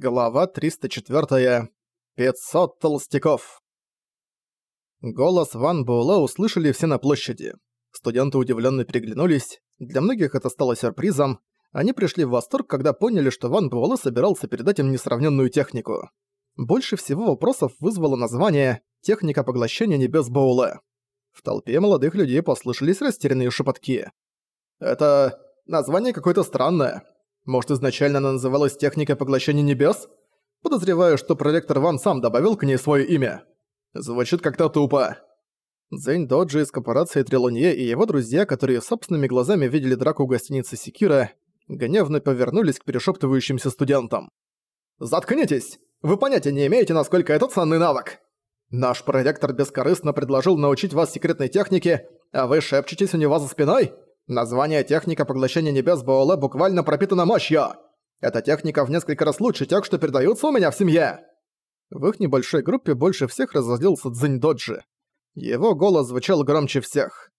Глава 304. 500 толстяков. Голос Ван Буэлла услышали все на площади. Студенты удивленно переглянулись. Для многих это стало сюрпризом. Они пришли в восторг, когда поняли, что Ван Буэлэ собирался передать им несравненную технику. Больше всего вопросов вызвало название «Техника поглощения небес Боуле». В толпе молодых людей послышались растерянные шепотки. «Это... название какое-то странное. Может, изначально она называлась «Техника поглощения небес»? Подозреваю, что проректор Ван сам добавил к ней свое имя. Звучит как-то тупо. Зэнь Доджи из корпорации Трилонье и его друзья, которые собственными глазами видели драку в гостинице Секира, гневно повернулись к перешептывающимся студентам. «Заткнитесь! Вы понятия не имеете, насколько это ценный навык! Наш проректор бескорыстно предложил научить вас секретной технике, а вы шепчетесь у него за спиной? Название техника поглощения небес Бооле буквально пропитано мощью. Эта техника в несколько раз лучше тех, что передаются у меня в семье. В их небольшой группе больше всех разозлился Цзинь Доджи. Его голос звучал громче всех.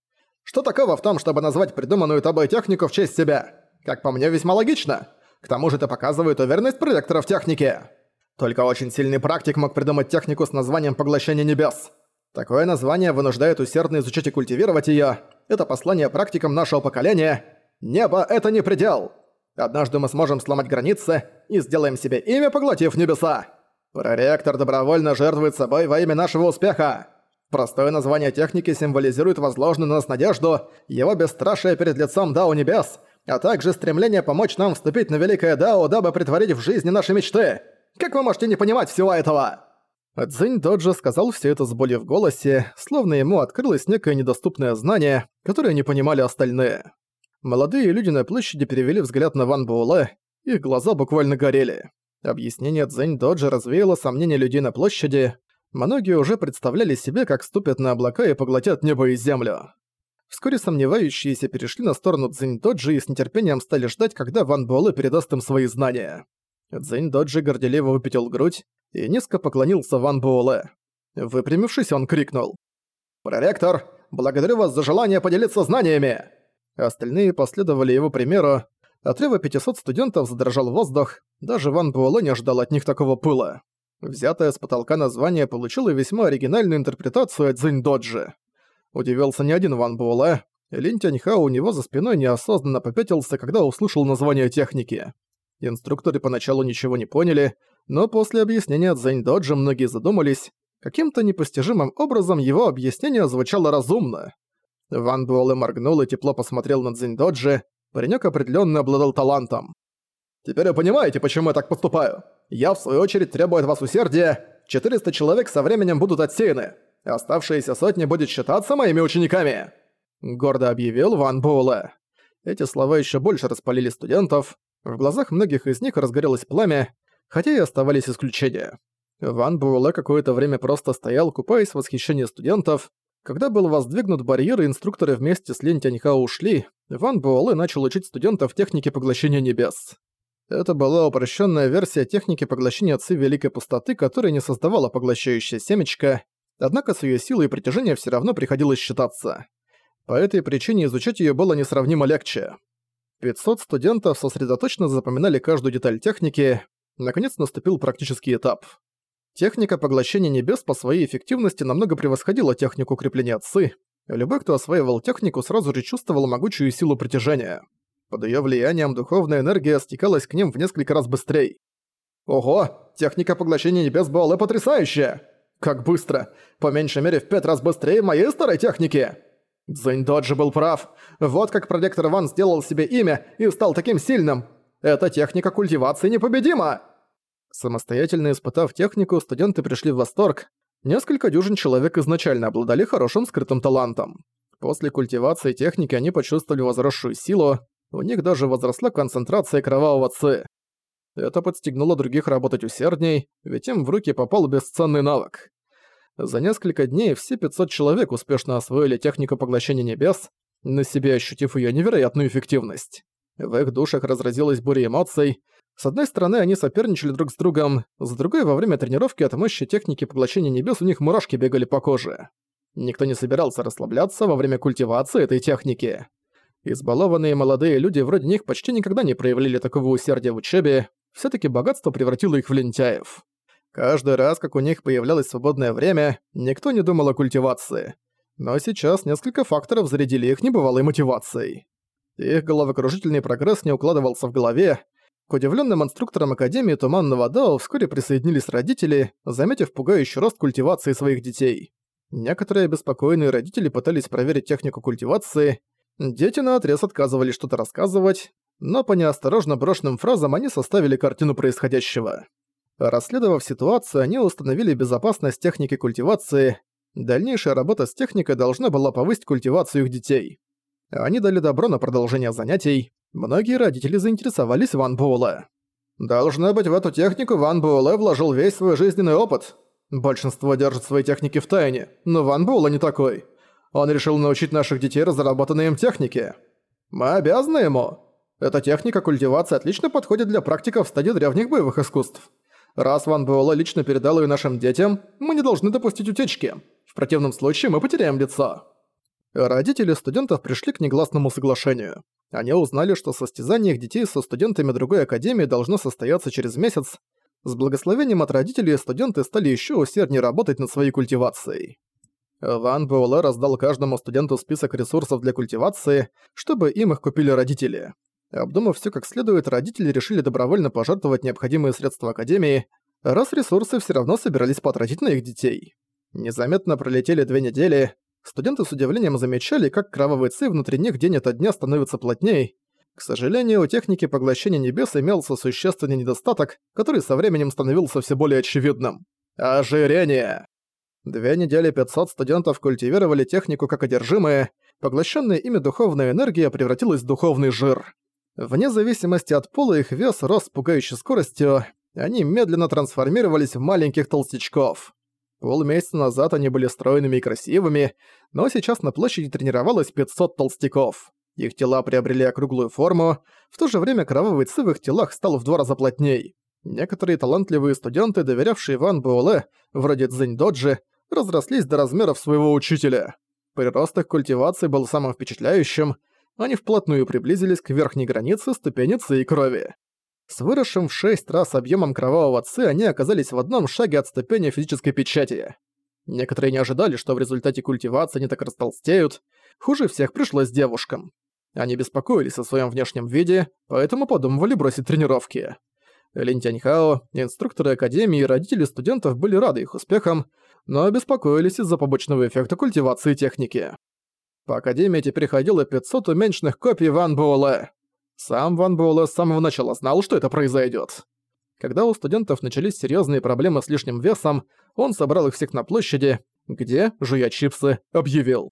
Что такого в том, чтобы назвать придуманную тобой технику в честь себя? Как по мне, весьма логично. К тому же это показывает уверенность проректора в технике. Только очень сильный практик мог придумать технику с названием «Поглощение небес». Такое название вынуждает усердно изучать и культивировать её. Это послание практикам нашего поколения. Небо — это не предел. Однажды мы сможем сломать границы и сделаем себе имя, поглотив небеса. Проректор добровольно жертвует собой во имя нашего успеха. Простое название техники символизирует возложенную на нас надежду, его бесстрашие перед лицом Дао Небес, а также стремление помочь нам вступить на Великое Дао, дабы притворить в жизни наши мечты. Как вы можете не понимать всего этого?» Цзинь Доджи сказал все это с болью в голосе, словно ему открылось некое недоступное знание, которое не понимали остальные. Молодые люди на площади перевели взгляд на Ван Буэлэ, их глаза буквально горели. Объяснение Цзэнь Доджи развеяло сомнения людей на площади, многие уже представляли себе, как ступят на облака и поглотят небо и землю. Вскоре сомневающиеся перешли на сторону Цзэнь Доджи и с нетерпением стали ждать, когда Ван Буэлэ передаст им свои знания. Цзэнь Доджи горделиво выпятил грудь, и низко поклонился Ван Буэлэ. Выпрямившись, он крикнул. «Проректор, благодарю вас за желание поделиться знаниями!» Остальные последовали его примеру. От рева 500 студентов задрожал воздух, даже Ван Буэлэ не ожидал от них такого пыла. Взятое с потолка название получило весьма оригинальную интерпретацию от Цзинь Доджи. Удивился не один Ван Буэлэ, Лин Тяньхао у него за спиной неосознанно попятился, когда услышал название техники. Инструкторы поначалу ничего не поняли, но после объяснения Доджи многие задумались, каким-то непостижимым образом его объяснение звучало разумно. Ван Буэлэ моргнул и тепло посмотрел на Цзэнь Доджи, паренёк определённо обладал талантом. «Теперь вы понимаете, почему я так поступаю. Я, в свою очередь, требую от вас усердия. 400 человек со временем будут отсеяны. Оставшиеся сотни будет считаться моими учениками», — гордо объявил Ван Буэлэ. Эти слова ещё больше распалили студентов. В глазах многих из них разгорелось пламя, хотя и оставались исключения. Ван Буэлэ какое-то время просто стоял, купаясь в восхищении студентов. Когда был воздвигнут барьер и инструкторы вместе с Лин Тяньхао ушли, Ван Буэлэ начал учить студентов технике поглощения небес. Это была упрощенная версия техники поглощения Ци Великой Пустоты, которая не создавала поглощающее семечко, однако с ее силой и притяжением все равно приходилось считаться. По этой причине изучать ее было несравнимо легче. 500 студентов сосредоточенно запоминали каждую деталь техники. Наконец наступил практический этап. Техника поглощения небес по своей эффективности намного превосходила технику крепления отцы. Любой, кто осваивал технику, сразу же чувствовал могучую силу притяжения. Под её влиянием духовная энергия стекалась к ним в несколько раз быстрее. Ого, техника поглощения небес была потрясающая! Как быстро! По меньшей мере в пять раз быстрее моей старой техники! Дзэньдоджи был прав. Вот как проректор Ван сделал себе имя и стал таким сильным. Эта техника культивации непобедима! Самостоятельно испытав технику, студенты пришли в восторг. Несколько дюжин человек изначально обладали хорошим скрытым талантом. После культивации техники они почувствовали возросшую силу, у них даже возросла концентрация кровавого ци. Это подстегнуло других работать усердней, ведь им в руки попал бесценный навык. За несколько дней все 500 человек успешно освоили технику поглощения небес, на себе ощутив ее невероятную эффективность. В их душах разразилась буря эмоций. С одной стороны, они соперничали друг с другом, с другой, во время тренировки от мощи техники поглощения небес у них мурашки бегали по коже. Никто не собирался расслабляться во время культивации этой техники. Избалованные молодые люди вроде них почти никогда не проявляли такого усердия в учебе. все таки богатство превратило их в лентяев. Каждый раз, как у них появлялось свободное время, никто не думал о культивации. Но сейчас несколько факторов зарядили их небывалой мотивацией. Их головокружительный прогресс не укладывался в голове. К удивленным инструкторам Академии Туманного Дао вскоре присоединились родители, заметив пугающий рост культивации своих детей. Некоторые беспокойные родители пытались проверить технику культивации. Дети наотрез отказывались что-то рассказывать, но по неосторожно брошенным фразам они составили картину происходящего. Расследовав ситуацию, они установили безопасность техники культивации. Дальнейшая работа с техникой должна была повысить культивацию их детей. Они дали добро на продолжение занятий. Многие родители заинтересовались Ван Буэлэ. «Должно быть, в эту технику Ван Буэлэ вложил весь свой жизненный опыт. Большинство держит свои техники в тайне, но Ван Буэлэ не такой. Он решил научить наших детей разработанной им технике. Мы обязаны ему. Эта техника культивации отлично подходит для практиков в стадии древних боевых искусств. Раз Ван Буэлэ лично передал ее нашим детям, мы не должны допустить утечки. В противном случае мы потеряем лицо». Родители студентов пришли к негласному соглашению. Они узнали, что состязание их детей со студентами другой академии должно состояться через месяц. С благословением от родителей студенты стали еще усерднее работать над своей культивацией. Ван Буэлэ раздал каждому студенту список ресурсов для культивации, чтобы им их купили родители. Обдумав все как следует, родители решили добровольно пожертвовать необходимые средства Академии, раз ресурсы все равно собирались потратить на их детей. Незаметно пролетели две недели, студенты с удивлением замечали, как кровавый ци внутри них день ото дня становится плотней. К сожалению, у техники поглощения небес имелся существенный недостаток, который со временем становился все более очевидным. Ожирение! Две недели 500 студентов культивировали технику как одержимые, поглощенная ими духовная энергия превратилась в духовный жир. Вне зависимости от пола их вес рос с пугающей скоростью, они медленно трансформировались в маленьких толстячков. Полмесяца назад они были стройными и красивыми, но сейчас на площади тренировалось 500 толстяков. Их тела приобрели округлую форму, в то же время кровавый ци в их телах стал в два раза плотней. Некоторые талантливые студенты, доверявшие Ван Буэлэ, вроде Цзинь Доджи, разрослись до размеров своего учителя. Прирост их культивации был самым впечатляющим, они вплотную приблизились к верхней границе ступени ци и крови. С выросшим в шесть раз объемом кровавого ци они оказались в одном шаге от ступени физической печати. Некоторые не ожидали, что в результате культивации они так растолстеют. Хуже всех пришлось девушкам. Они беспокоились о своем внешнем виде, поэтому подумывали бросить тренировки. Лин Тяньхао, инструкторы Академии и родители студентов были рады их успехам, но беспокоились из-за побочного эффекта культивации техники. По Академии теперь ходило 500 уменьшенных копий Ван Буэлэ. Сам Ван Буэлэ с самого начала знал, что это произойдет. Когда у студентов начались серьезные проблемы с лишним весом, он собрал их всех на площади, где, жуя чипсы, объявил.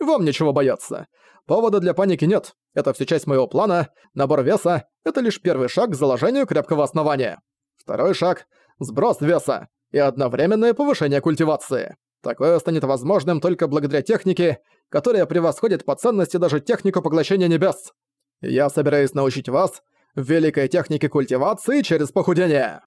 «Вам нечего бояться. Повода для паники нет. Это все часть моего плана. Набор веса — это лишь первый шаг к заложению крепкого основания. Второй шаг — сброс веса и одновременное повышение культивации. Такое станет возможным только благодаря технике, которая превосходит по ценности даже технику поглощения небес. Я собираюсь научить вас великой технике культивации через похудение.